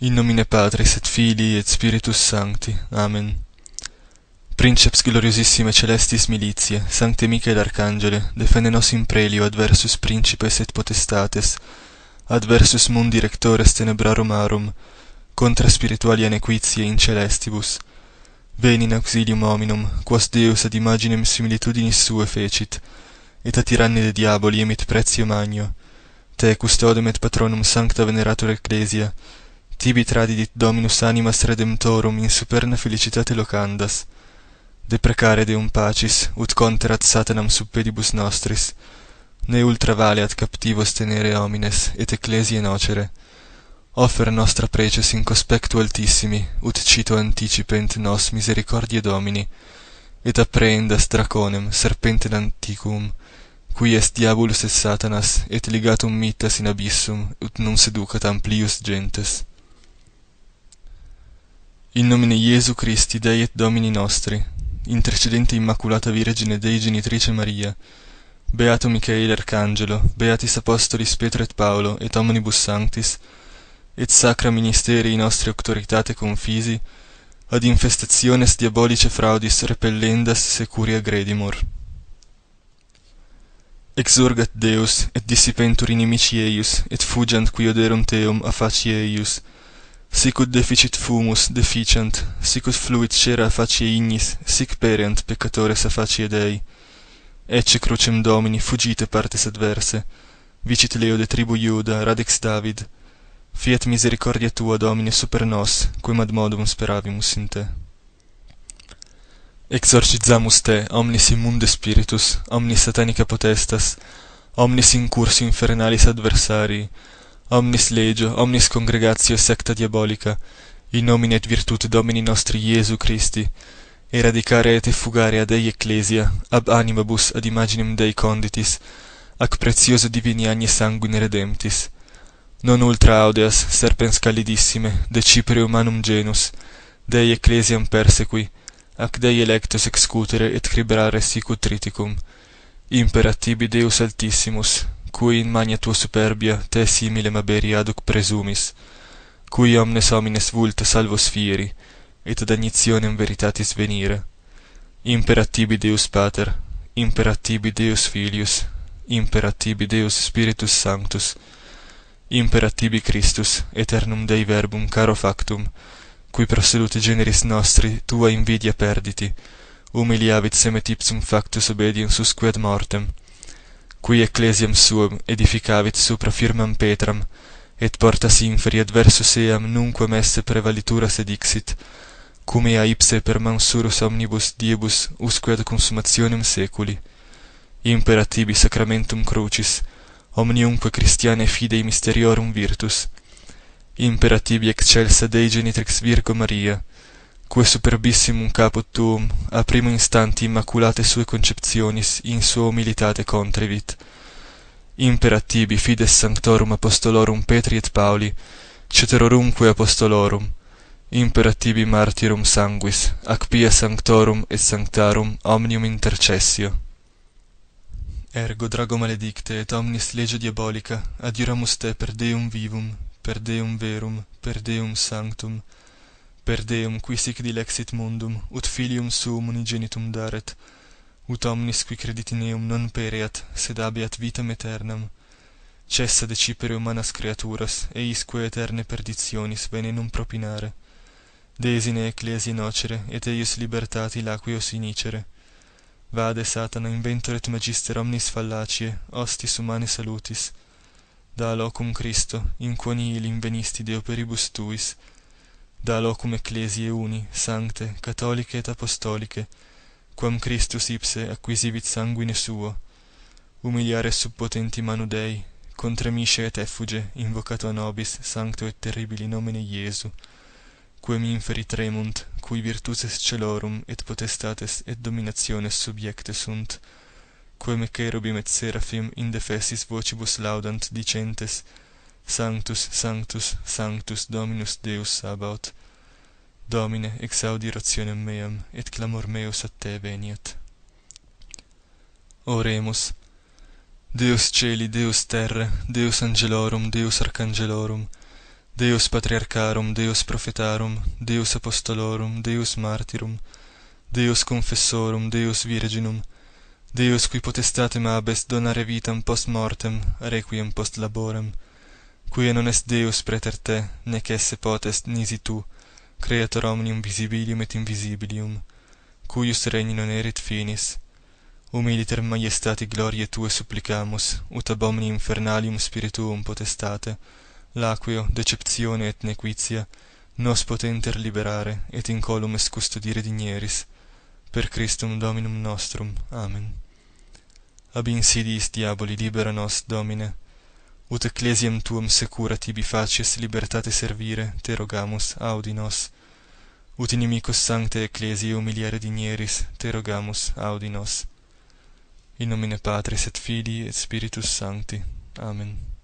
In nomine Patris et Filii et Spiritus Sancti. Amen. Princeps gloriosissime celestis militiae, Sancte Michael Arcangele, defende nos in prelio adversus principes et potestates, adversus mundi rectores tenebrarum arum, contra spirituali anequitie in celestibus. Veni in auxilium hominum, quos Deus ad imaginem similitudinis sue fecit, et a tiranni de diaboli emit pretio magno. Te custodem et patronum sancta veneratur ecclesia, tibi tradidit dominus animas redemptorum in superna felicitate locandas. Deprecare deum pacis ut conterat satanam sub pedibus nostris. Ne ultra valeat captivos tenere homines et ecclesiae nocere. Offer nostra preces in cospectu altissimi ut cito anticipent nos misericordiae domini. Et apprehendas draconem serpentem antiquum qui est diabolus et satanas et ligatum mittas in abyssum ut non seducat amplius gentes. In nomine Iesu Christi, Dei et Domini nostri, intercedente Immaculata Virgine Dei Genitrice Maria, Beato Michael Arcangelo, Beatis Apostolis Petro et Paolo, et Omnibus Sanctis, et Sacra Ministerii nostri auctoritate confisi, ad infestationes diabolice fraudis repellendas securia agredimor. Exurgat Deus, et dissipentur inimici eius, et fugiant qui oderum Teum a faci eius, sic ut deficit fumus deficient sic ut fluit cera facie ignis sic perent peccatores a facie Dei. Ecce crucem Domini fugite partes adverse. Vicit Leo de tribu Iuda radex David. Fiat misericordia tua Domine super nos quem ad modum speravimus in te. Exorcizamus te omnis immunde spiritus omnis satanica potestas omnis incursi infernalis adversarii omnis legio, omnis congregatio secta diabolica, in nomine et virtute Domini nostri Iesu Christi, eradicare et effugare ad ei ecclesia, ab animabus ad imaginem Dei conditis, ac pretioso divini agni sanguine redemptis. Non ultra audeas, serpens calidissime, decipere humanum genus, Dei ecclesiam persequi, ac Dei electus excutere et cribrare sicut triticum. Imperatibi Deus Altissimus, cui in magna tua superbia te simile maberi aduc presumis cui omnes homines vulta salvos fieri et ad agnitionem veritatis venire. Imperatibi deus pater imperatibi deus filius imperatibi deus spiritus sanctus imperatibi christus eternum dei verbum caro factum cui prosedute generis nostri tua invidia perditi humiliavit semet ipsum factus usque ad mortem qui ecclesiam suam edificavit supra firmam Petram, et portas inferi adversus eam nunquam esse sed edixit, cum ea ipse per mansurus omnibus diebus usque ad consumationem seculi. Imperatibi sacramentum crucis, omniumque Christiane fidei mysteriorum virtus. Imperatibi excelsa Dei genitrix Virgo Maria, quae superbissimum caput tuum a primo instanti immaculate sue conceptionis in sua humilitate contrevit. Imperatibi fides sanctorum apostolorum Petri et Pauli, ceterorumque apostolorum, imperatibi martyrum sanguis, ac pia sanctorum et sanctarum omnium intercessio. Ergo, drago maledicte, et omnis legio diabolica, adjuramus te per Deum vivum, per Deum verum, per Deum sanctum, per Deum qui sic dilexit mundum, ut filium suum unigenitum daret, ut omnis qui credit in eum non pereat, sed abiat vitam aeternam. Cessa decipere humanas creaturas, eisque eterne perditionis venenum propinare. Desine ecclesi nocere, et eius libertati laquios inicere. Vade Satana inventoret magister omnis fallacie, hostis humane salutis. Da locum Christo, in quo nihil invenisti Deo peribus tuis, da locum ecclesiae uni, sancte, catholicae et apostolicae, quam Christus ipse acquisivit sanguine suo, humiliare sub potenti manu Dei, contremisce et effuge, invocato a nobis, sancto et terribili nomine Iesu, quem inferi tremunt, cui virtuses celorum et potestates et dominationes subiecte sunt, quem cherubim et seraphim indefessis vocibus laudant dicentes, Sanctus, Sanctus, Sanctus Dominus Deus Sabaoth. Domine, exaudi rationem meam, et clamor meus ad te veniat. Oremus. Deus Celi, Deus Terre, Deus Angelorum, Deus Arcangelorum, Deus Patriarcharum, Deus Prophetarum, Deus Apostolorum, Deus Martyrum, Deus Confessorum, Deus Virginum, Deus qui potestatem abest donare vitam post mortem, requiem post laborem, quia non est Deus preter te, nec esse potest nisi tu, creator omnium visibilium et invisibilium, cuius regni non erit finis. Humiliter maiestati gloriae tue supplicamus, ut ab omni infernalium spirituum potestate, laqueo, deceptione et nequitia, nos potenter liberare, et incolum est custodire digneris, per Christum Dominum nostrum. Amen. Ab insidiis diaboli libera nos, Domine, ut ecclesiam tuam secura tibi facies libertate servire, te rogamus, audi nos. Ut inimicos sancte ecclesiae humiliare dinieris, te rogamus, audi nos. In nomine Patris et Filii et Spiritus Sancti. Amen.